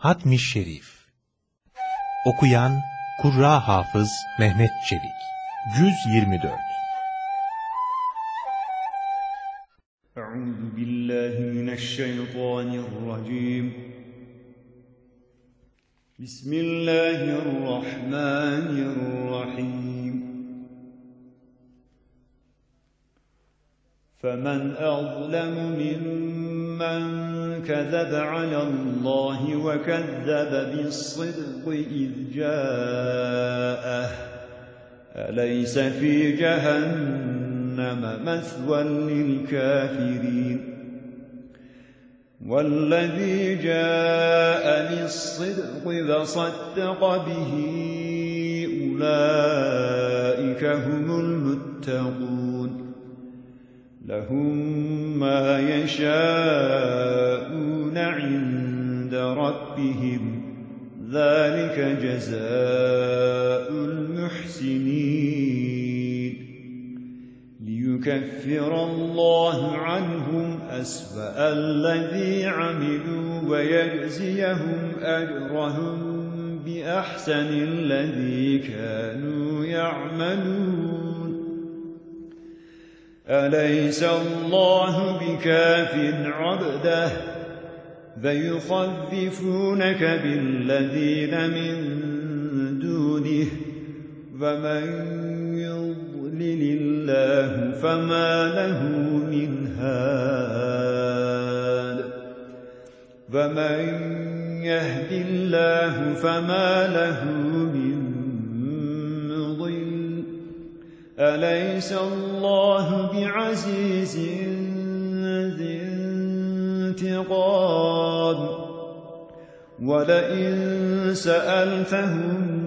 Hatmi Şerif. Okuyan Kurra Hafız Mehmet Çelik. 124 أعوذ بالله من الشيطان الرجيم بسم الله الرحمن الرحيم فمن أظلم ممن كذب على الله وكذب بالصدق إذ جاءه. أليس في جهنم مثوى للكافرين؟ والذي جاء بالصدق وصدق به أولئك هم المتقون. لهم ما يشاءون عند ربهم. ذلك جزاء المحسنين. ليكفر الله عنهم أسوأ الذي عملوا ويجزيهم أجرهم بأحسن الذي كانوا يعملون. أليس الله بكاف عبده؟ فيخذفونك بالذين من دونه ومن يضلل الله فما له من هاد ومن يهد الله فما له من مضل أليس الله بعزيز انتقام ولئن سألتهم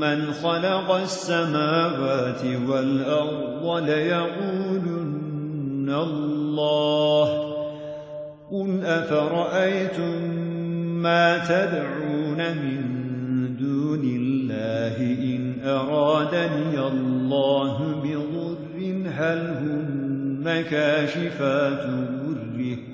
من خلق السماوات والأرض ليقولن الله قل أفرأيتم ما تدعون من دون الله إن أرادني الله بضر هل هن كاشفات ضره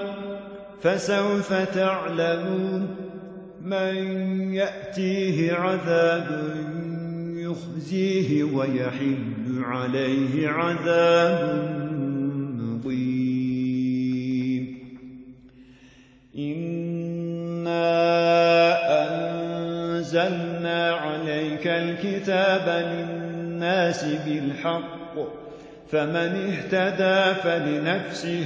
فسوف تعلمون من يأتيه عذاب يخزيه ويحل عليه عذاب مقيم. إنا أنزلنا عليك الكتاب للناس بالحق فمن اهتدى فلنفسه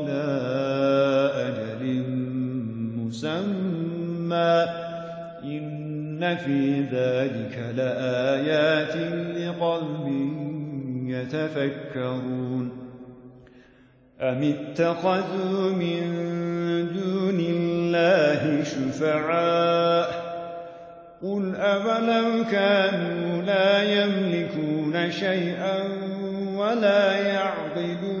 مسمى إن في ذلك لآيات لقوم يتفكرون. أم اتخذوا من دون الله شفعاء؟ قل أولو كانوا لا يملكون شيئا ولا يعقلون.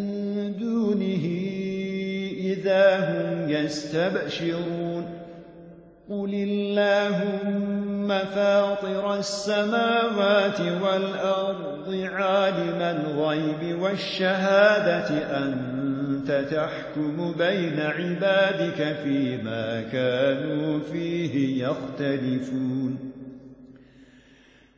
دونه إذا هم يستبشرون. قل اللهم فاطر السماوات والأرض عالم الغيب والشهادة أنت تحكم بين عبادك فيما كانوا فيه يختلفون.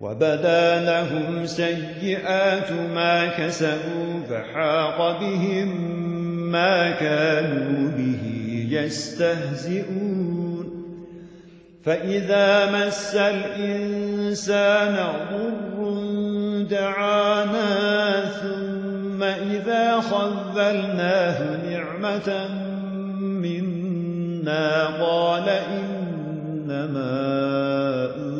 وبدا لهم سيئات ما كسبوا فحاق بهم ما كانوا به يستهزئون. فإذا مس الإنسان ضر دعانا ثم إذا خذلناه نعمة منا قال إنما أوتيته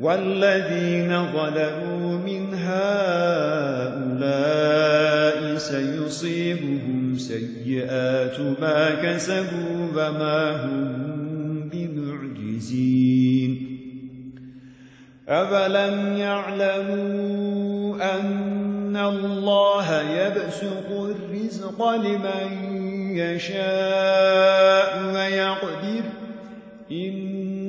والذين ظلموا من هؤلاء سيصيبهم سيئات ما كسبوا وما هم بمعجزين. أفلم يعلموا أن الله يبسط الرزق لمن يشاء ويقدر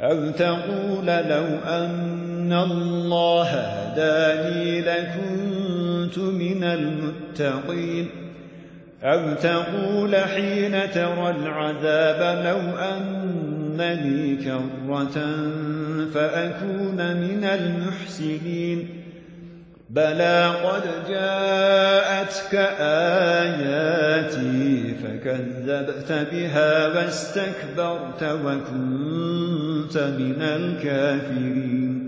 أو تقول لو أن الله هداني لكنت من المتقين أو تقول حين ترى العذاب لو أن لي كرة فأكون من المحسنين بلى قد جاءتك آياتي فكذبت بها واستكبرت وكنت من الكافرين.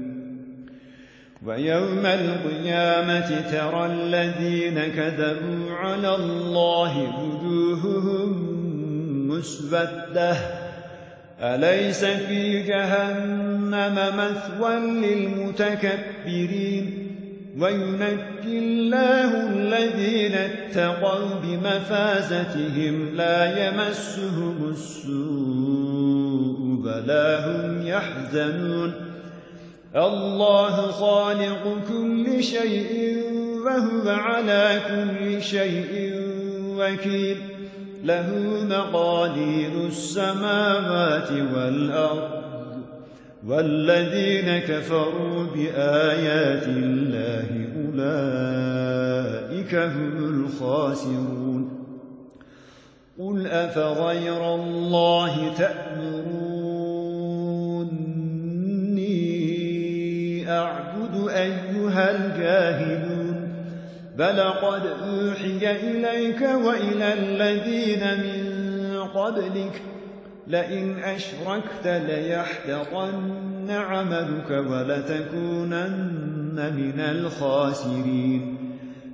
ويوم القيامة ترى الذين كذبوا على الله وجوههم مسودة. أليس في جهنم مثوى للمتكبرين؟ وينجي الله الذين اتقوا بمفازتهم لا يمسهم السوء. بلا هم يحزنون الله خالق كل شيء وهو على كل شيء وكيل له مقادير السماوات والأرض والذين كفروا بآيات الله أولئك هم الخاسرون قل أفغير الله تأمروني أعبد أيها الجاهلون. بل قد أوحي إليك وإلى الذين من قبلك. لئن أشركت ليحتقن عملك ولتكونن من الخاسرين.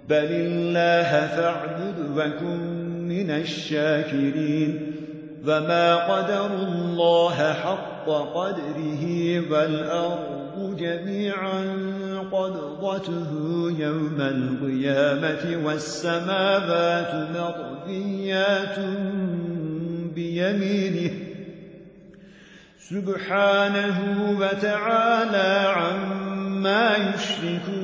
بل الله فاعبد وكن من الشاكرين. فما قدر الله حق قدره والأرض جميعا قدضته يوم القيامة والسماوات مطفيات بيمينه سبحانه وتعالى عما يشركون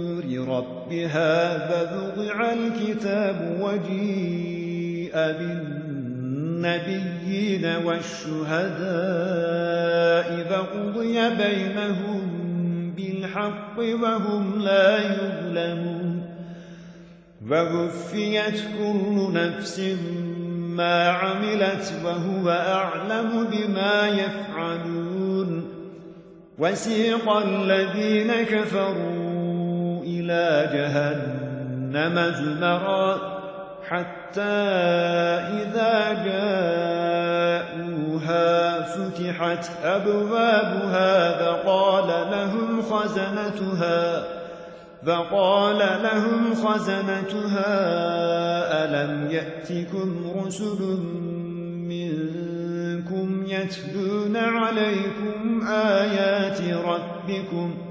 ربها فبضع الكتاب وجيء بالنبيين والشهداء فقضي بينهم بالحق وهم لا يظلمون ووفيت كل نفس ما عملت وهو أعلم بما يفعلون وسيق الذين كفروا إلى جهنم زمرا حتى إذا جاءوها فتحت أبوابها فقال لهم خزنتها فقال لهم خزنتها ألم يأتكم رسل منكم يتلون عليكم آيات ربكم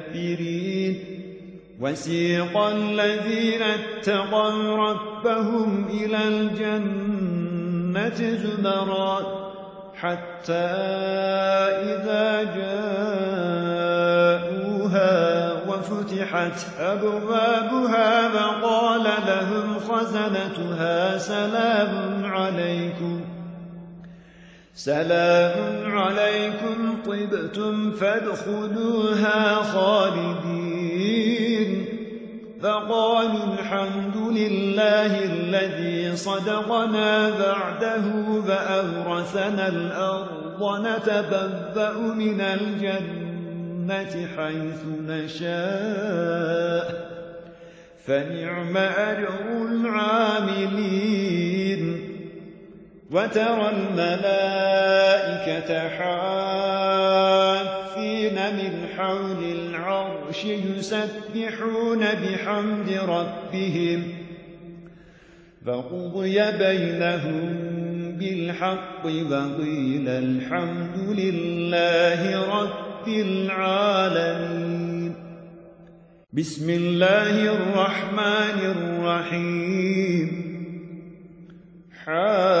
وسيق الذين اتقوا ربهم إلى الجنة زمرات حتى إذا جاءوها وفتحت أبوابها فقال لهم خزنتها سلام عليكم. سلام عليكم طبتم فادخلوها خالدين. فقالوا الحمد لله الذي صدقنا بعده فأورثنا الأرض نتببأ من الجنة حيث نشاء. فنعم أجر العاملين. وترى الملائكة حافين من حول العرش يسبحون بحمد ربهم فقضي بينهم بالحق وقيل الحمد لله رب العالمين. بسم الله الرحمن الرحيم. حميم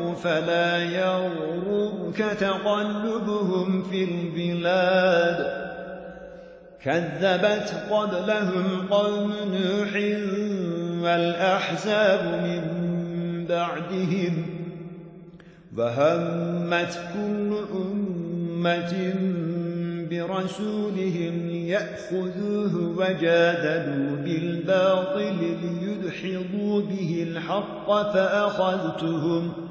فلا يغررك تقلبهم في البلاد. كذبت قبلهم قوم نوح والأحزاب من بعدهم. وهمت كل أمة برسولهم ليأخذوه وجادلوا بالباطل ليدحضوا به الحق فأخذتهم.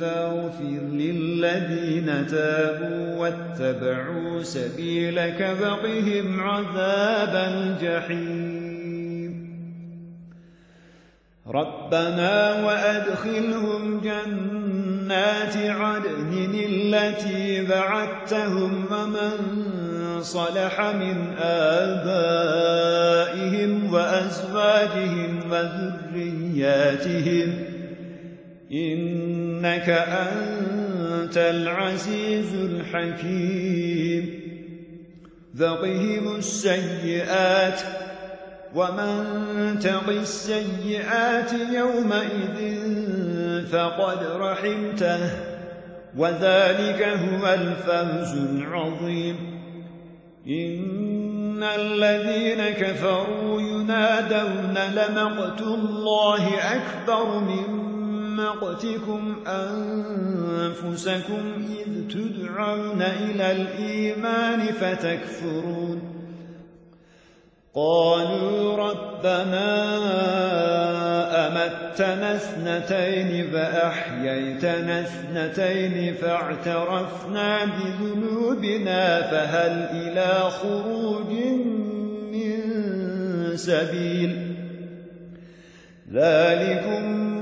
فاغفر للذين تابوا واتبعوا سبيلك وقهم عذاب الجحيم. ربنا وأدخلهم جنات عدن التي بعدتهم ومن صلح من آبائهم وأزواجهم وذرياتهم إنك أنت العزيز الحكيم. ذقهم السيئات ومن تق السيئات يومئذ فقد رحمته وذلك هو الفوز العظيم. إن الذين كفروا ينادون لمقت الله أكبر من مقتكم أنفسكم إذ تدعون إلى الإيمان فتكفرون. قالوا ربنا أمتنا اثنتين فأحييتنا اثنتين فاعترفنا بذنوبنا فهل إلى خروج من سبيل؟ ذلكم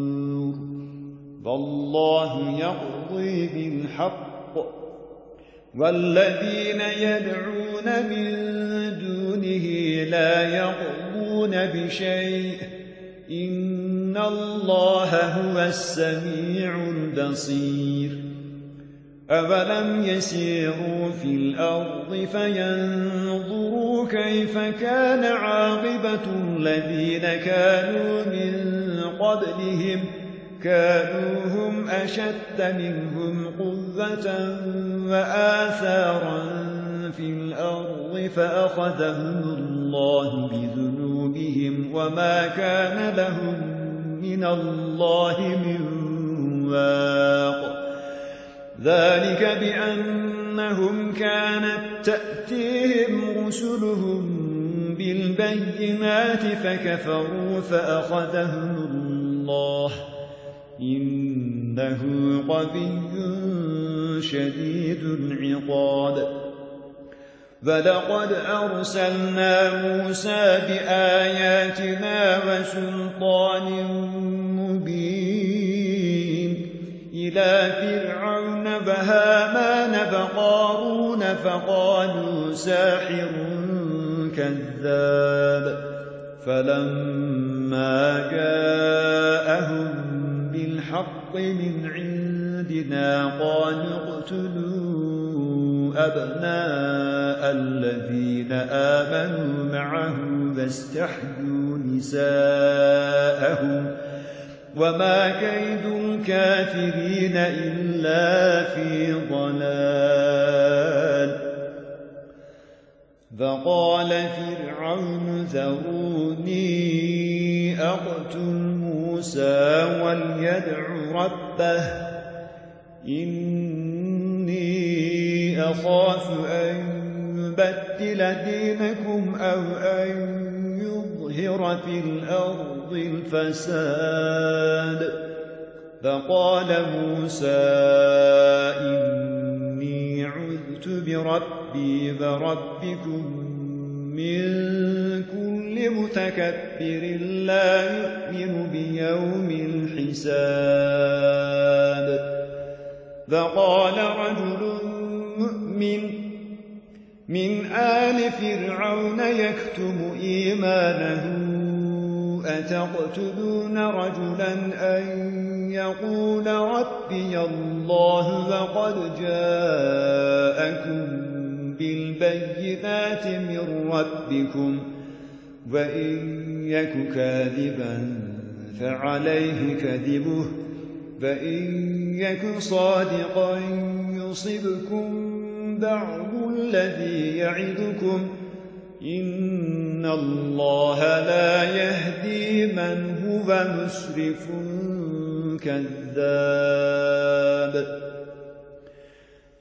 والله يقضي بالحق. والذين يدعون من دونه لا يقضون بشيء. إن الله هو السميع البصير. أولم يسيروا في الأرض فينظروا كيف كان عاقبة الذين كانوا من قبلهم كانوا هم أشد منهم قوة وآثارا في الأرض فأخذهم الله بذنوبهم وما كان لهم من الله من واق. ذلك بأنهم كانت تأتيهم رسلهم بالبينات فكفروا فأخذهم الله إنه قبي شديد العقاب. فلقد أرسلنا موسى بآياتنا وسلطان مبين إلى فرعون فهامان فقارون فقالوا ساحر كذاب. فلما جاءهم بالحق من عندنا قالوا اقتلوا أبناء الذين آمنوا معه فاستحيوا نساءهم وما كيد الكافرين إلا في ضلال فقال فرعون ذروني أقتل موسى وليدع ربه. إني أخاف أن يبدل دينكم أو أن يظهر في الأرض الفساد. فقال موسى إني عذت بربي وربكم من كل متكبر لا يؤمن بيوم الحساب. فقال رجل مؤمن من آل فرعون يكتم إيمانه أتقتلون رجلا أن يقول ربي الله وقد جاءكم بالبينات من ربكم وإن يك كاذبا فعليه كذبه فإن يك صادقا يصبكم بعض الذي يعدكم. إن الله لا يهدي من هو مسرف كذاب.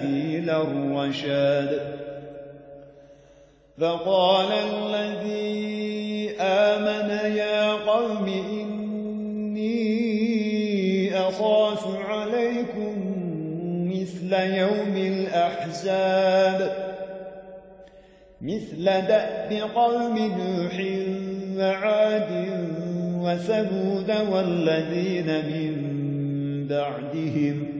سبيل الرشاد. فقال الذي آمن يا قوم إني أخاف عليكم مثل يوم الأحزاب. مثل دأب قوم نوح وعاد وثبود والذين من بعدهم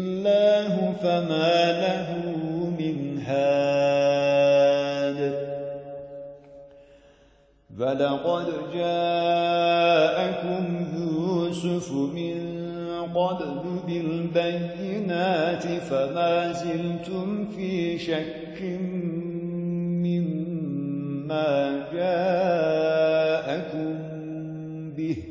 الله فما له من هاد فلقد جاءكم يوسف من قبل بالبينات فما زلتم في شك مما جاءكم به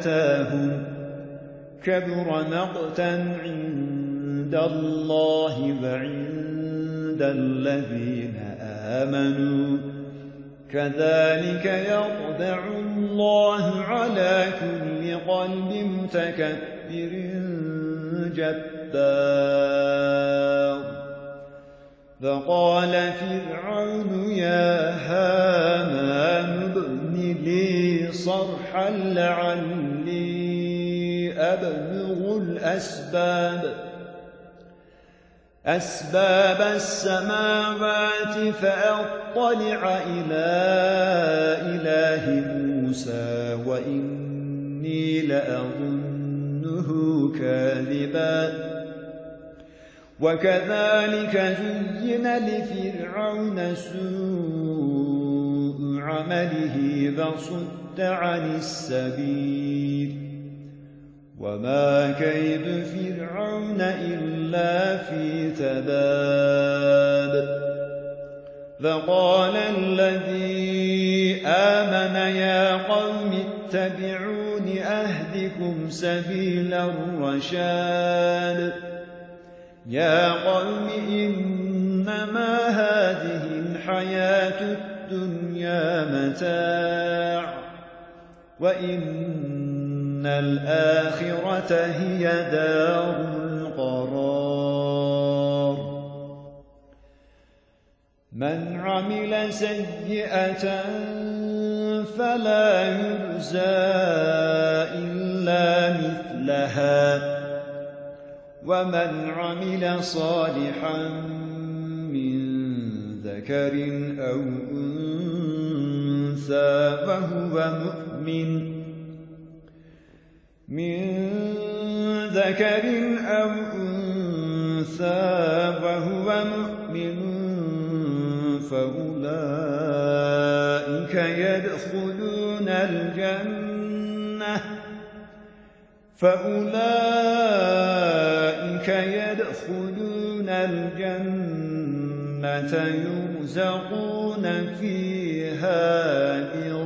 أتاهم كبر مقتا عند الله وعند الذين آمنوا. كذلك يطبع الله على كل قلب متكبر جبار. فقال فرعون يا هامان ابن لي صرحا لعلي أبلغ الأسباب. أسباب السماوات فأطلع إلى إله موسى وإني لأظنه كاذبا. وكذلك زين لفرعون سوء عمله فصد عن السبيل وما كيد فرعون إلا في تباب فقال الذي آمن يا قوم اتبعون أهدكم سبيل الرشاد يا قوم إنما هذه الحياة الدنيا متاع وإن الآخرة هي دار القرار من عمل سيئة فلا يرزى إلا مثلها ومن عمل صالحا من ذكر أو أنثى فهو مؤمن من ذكر أو أنثى وهو مؤمن فأولئك يدخلون الجنة. فأولئك يدخلون الجنة يرزقون فيها بغير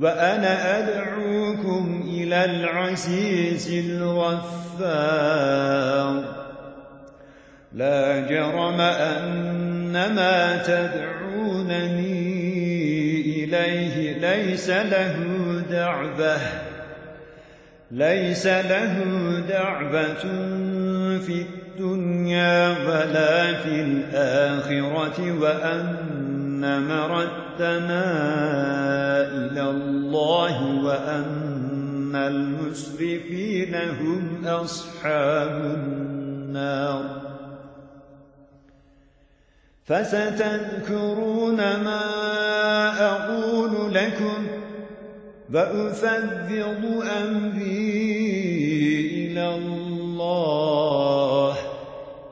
وأنا أدعوكم إلى العزيز الغفار. لا جرم أن ما تدعونني إليه ليس له دعبة ليس له دعبة في الدنيا ولا في الآخرة وأن مردنا إلى وأن المسرفين هم أصحاب النار. فستذكرون ما أقول لكم وأفذض أمري إلى الله.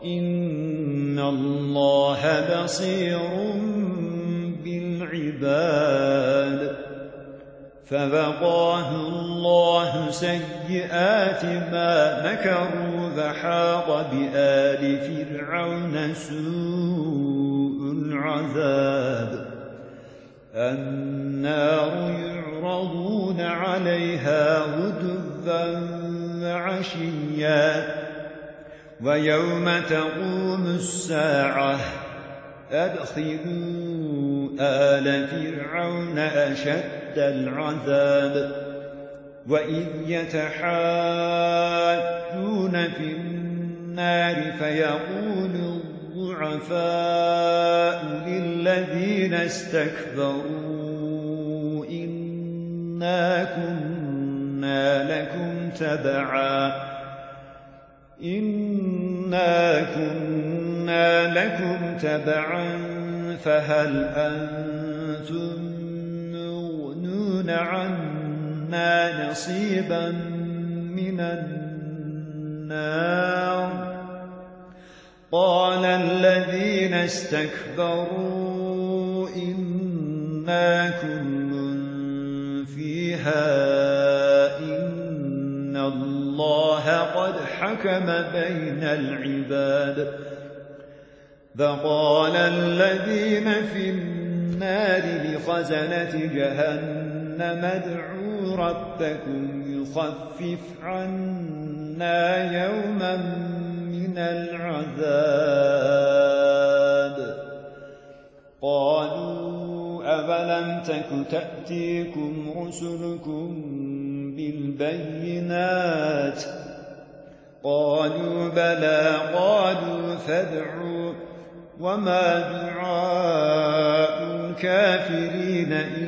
إن الله بصير بالعباد. فبقاه الله سيئات ما مكروا فحاق بآل فرعون سوء العذاب. النار يعرضون عليها غدبا وعشيا ويوم تقوم الساعة أدخلوا آل فرعون أشد العذاب وإذ يتحاجون في النار فيقول الضعفاء للذين استكبروا إنا كنا لكم تبعا إنا كنا لكم تبعا فهل أنتم عنا نصيبا من النار. قال الذين استكبروا إنا كل فيها إن الله قد حكم بين العباد. فقال الذين في النار لخزنة جهنم ادعوا ربكم يخفف عنا يوما من العذاب. قالوا أفلم تك تأتيكم رسلكم بالبينات؟ قالوا بلى. قالوا فادعوا. وما دعاء الكافرين إلا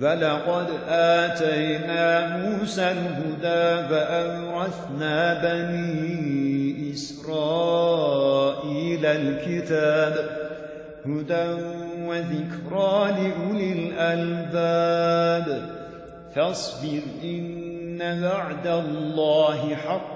فلقد آتينا موسى الهدى فأورثنا بني إسرائيل الكتاب هدى وذكرى لأولي الألباب فاصبر إن بعد الله حق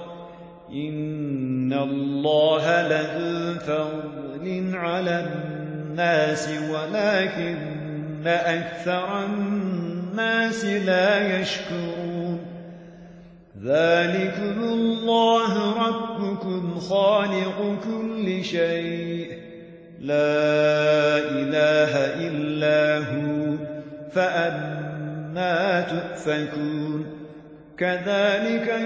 إن الله لذو فضل على الناس ولكن أكثر الناس لا يشكرون ذلكم الله ربكم خالق كل شيء لا إله إلا هو فأنا تؤفكون كذلك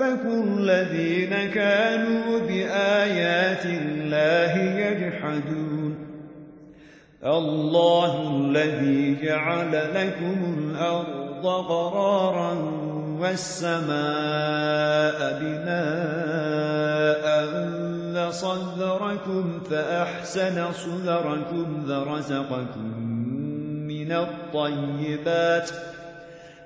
يؤفك الذين كانوا بآيات الله يجحدون. الله الذي جعل لكم الأرض قرارا والسماء بناء فصدركم فأحسن صدركم ذرزقكم من الطيبات.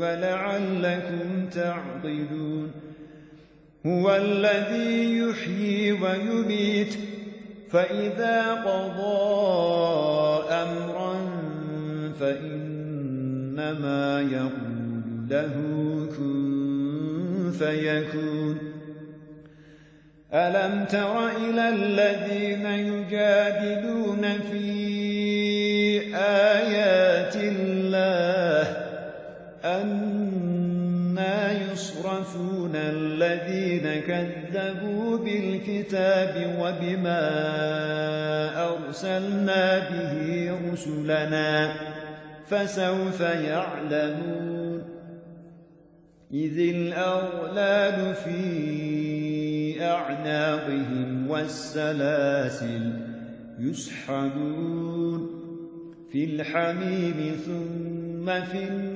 ولعلكم تعقلون. هو الذي يحيي ويميت فإذا قضى أمرا فإنما يقول له كن فيكون. ألم تر إلى الذين يجادلون في آيات أنا يصرفون الذين كذبوا بالكتاب وبما أرسلنا به رسلنا فسوف يعلمون إذ الأغلال في أعناقهم والسلاسل يسحبون في الحميم ثم في النار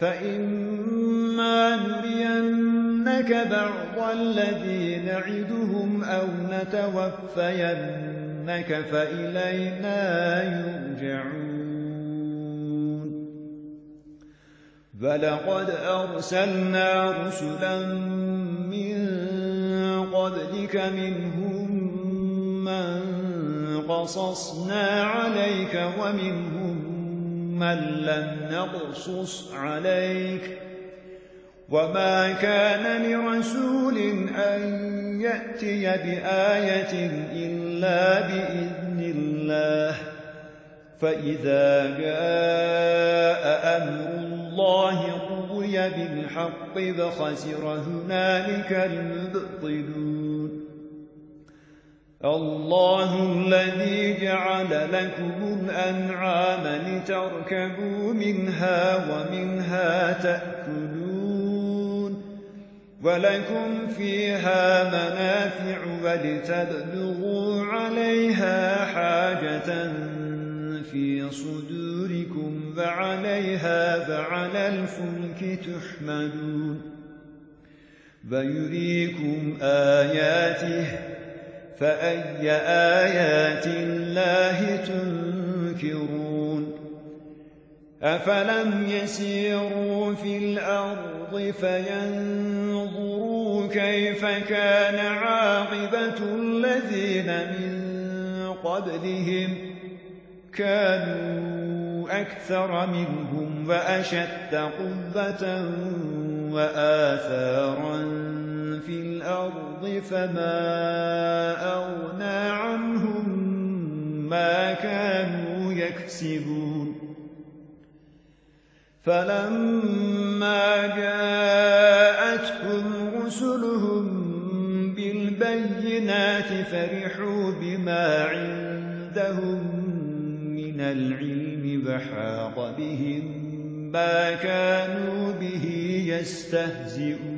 فإما نرينك بعض الذي نعدهم أو نتوفينك فإلينا يرجعون فلقد أرسلنا رسلا من قبلك منهم من قصصنا عليك ومنهم من لم نقصص عليك وما كان لرسول أن يأتي بآية إلا بإذن الله فإذا جاء أمر الله قضي بالحق فخسر هنالك المبطلون الله الذي جعل لكم الأنعام لتركبوا منها ومنها تأكلون ولكم فيها منافع ولتبلغوا عليها حاجة في صدوركم فعليها فعلى الفلك تحمدون فيريكم آياته فأي آيات الله تنكرون؟ أفلم يسيروا في الأرض فينظروا كيف كان عاقبة الذين من قبلهم؟ كانوا أكثر منهم وأشد قبة وآثارا الأرض فما أغنى عنهم ما كانوا يكسبون. فلما جاءتهم رسلهم بالبينات فرحوا بما عندهم من العلم بحاق بهم ما كانوا به يستهزئون.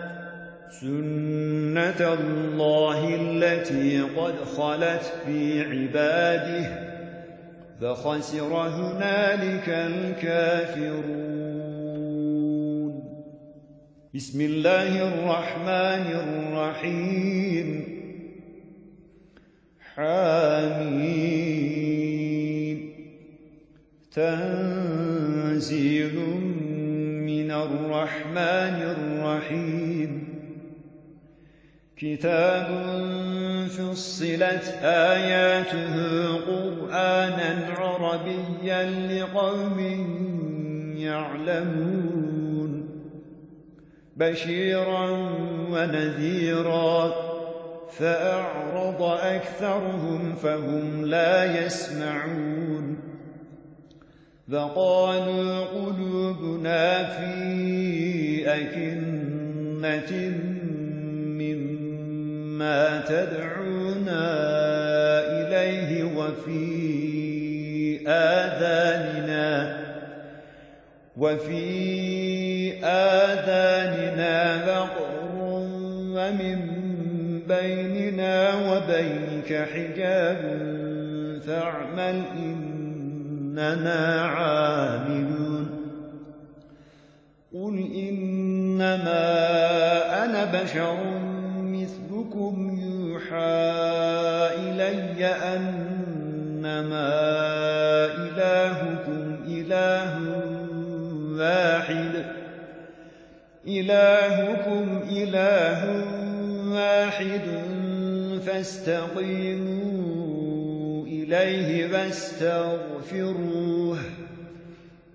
سنة الله التي قد خلت في عباده فخسر هنالك الكافرون. بسم الله الرحمن الرحيم. حميم. تنزيل من الرحمن الرحيم. كتاب فصلت آياته قرآنا عربيا لقوم يعلمون بشيرا ونذيرا فأعرض أكثرهم فهم لا يسمعون فقالوا قلوبنا في أكنة مما تدعونا إليه وفي آذاننا وفي آذاننا وقر ومن بيننا وبينك حجاب فاعمل إننا عاملون. قل إنما أنا بشر مثلكم يوحى إلي أنما إلهكم إله واحد. إلهكم إله واحد. فاستقيموا إليه واستغفروه.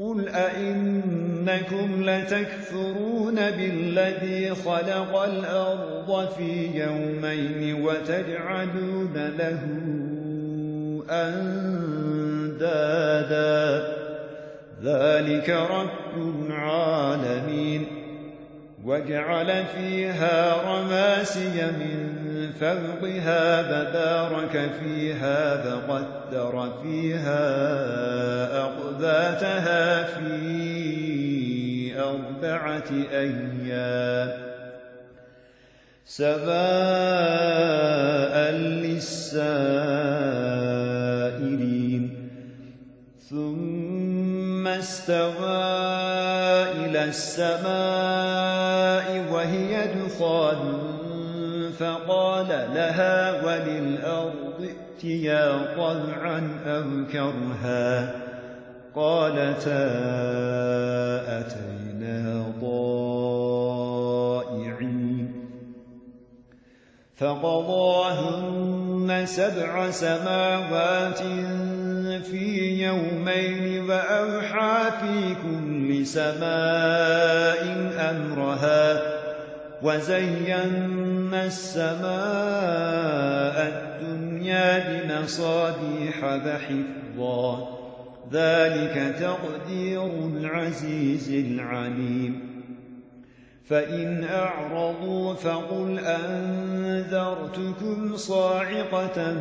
قل أئنكم لتكفرون بالذي خلق الأرض في يومين وتجعلون له أندادا ذلك رب العالمين وجعل فيها رماسي من فوقها فبارك فيها فقدر فيها أقباتها في أربعة أيام سباء للسائلين ثم استوى إلى السماء وهي دخان فقال لها وللأرض ائتيا طبعا أو كرها قالتا أتينا طائعين فقضاهن سبع سماوات في يومين وأوحى في كل سماء أمرها وزينا السماء الدنيا بمصابيح بحفظا ذلك تقدير العزيز العليم. فإن أعرضوا فقل أنذرتكم صاعقة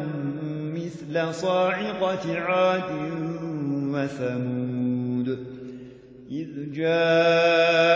مثل صاعقة عاد وثمود. إذ جاءتهم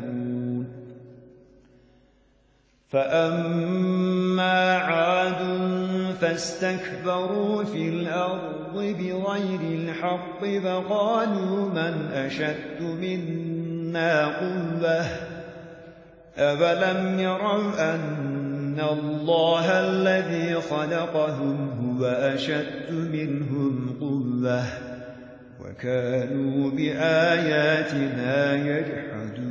فأما عاد فاستكبروا في الأرض بغير الحق فقالوا من أشد منا قوة أفلم يروا أن الله الذي خلقهم هو أشد منهم قوة وكانوا بآياتنا يجحدون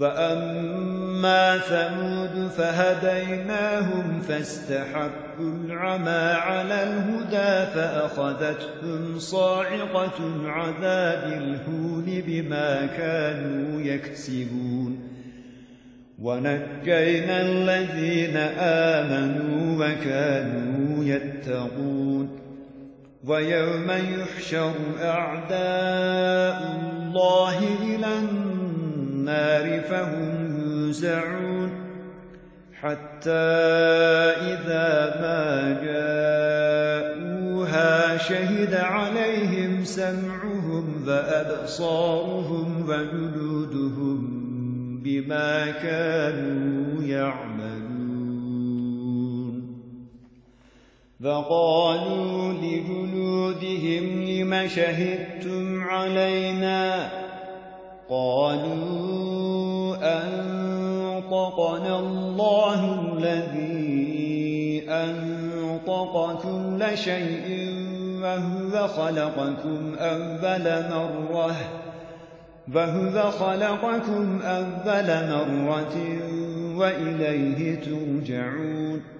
وأما ثمود فهديناهم فاستحبوا العمى على الهدى فأخذتهم صاعقة عذاب الهون بما كانوا يكسبون ونجينا الذين آمنوا وكانوا يتقون ويوم يحشر أعداء الله إلى النار النار فهم يوزعون حتى إذا ما جاءوها شهد عليهم سمعهم وأبصارهم وجلودهم بما كانوا يعملون. فقالوا لجلودهم لم شهدتم علينا؟ قالوا أنطقنا الله الذي أنطق كل شيء وهو خلقكم أول مرة. وهو خلقكم أول مرة وإليه ترجعون.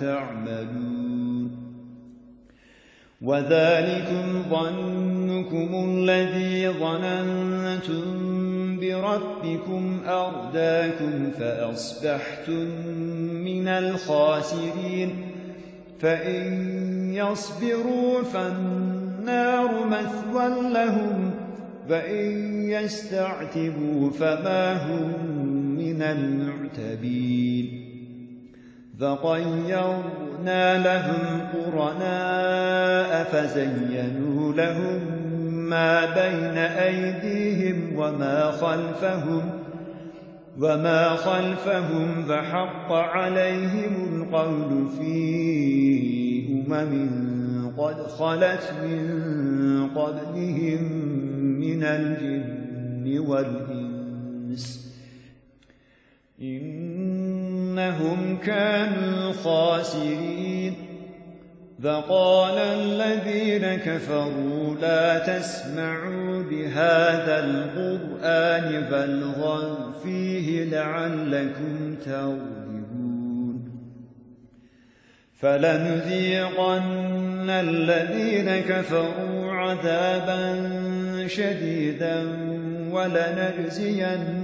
تعملون وذلكم ظنكم الذي ظننتم بربكم أرداكم فأصبحتم من الخاسرين فإن يصبروا فالنار مثوى لهم فإن يستعتبوا فما هم من المعتبين فطيرنا لهم قرناء فزينوا لهم ما بين أيديهم وما خلفهم وما خلفهم فحق عليهم القول في أمم قد خلت من قبلهم من الجن والإنس إنهم كانوا خاسرين. فقال الذين كفروا لا تسمعوا بهذا القرآن فالغوا فيه لعلكم تغلبون. فلنذيقن الذين كفروا عذابا شديدا ولنجزين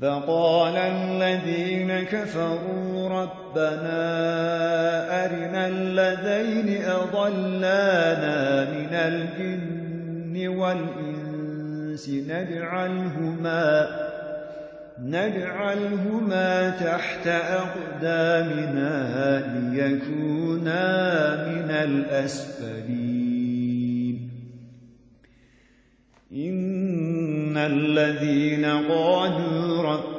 فقال الذين كفروا ربنا أرنا الذين أضلانا من الجن والإنس نجعلهما نجعلهما تحت أقدامنا ليكونا من الأسفلين. إن الذين قالوا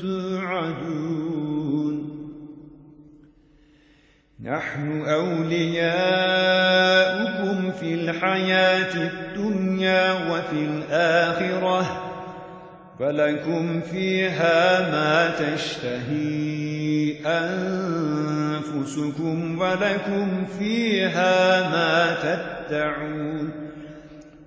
توعدون. نحن أولياؤكم في الحياة الدنيا وفي الآخرة فلكم فيها ما تشتهي أنفسكم ولكم فيها ما تدعون.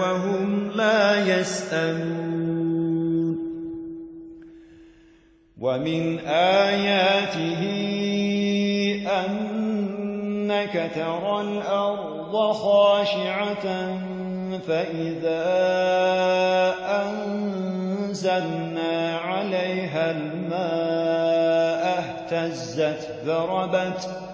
وهم لا يسألون ومن آياته أنك ترى الأرض خاشعة فإذا أنزلنا عليها الماء اهتزت ذربت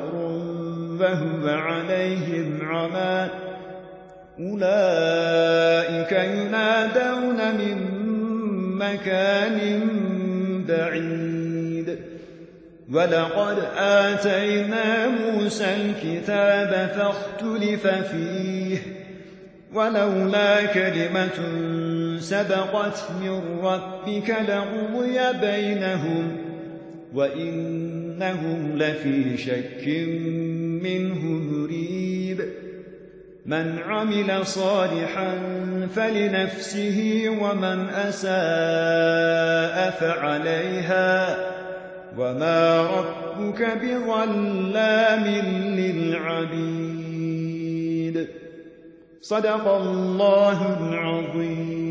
وهو عليهم عمى أولئك ينادون من مكان بعيد. ولقد آتينا موسى الكتاب فاختلف فيه. ولولا كلمة سبقت من ربك لقضي بينهم. وإنهم لفي شك منه مريب من عمل صالحا فلنفسه ومن أساء فعليها. وما ربك بظلام للعبيد. صدق الله العظيم.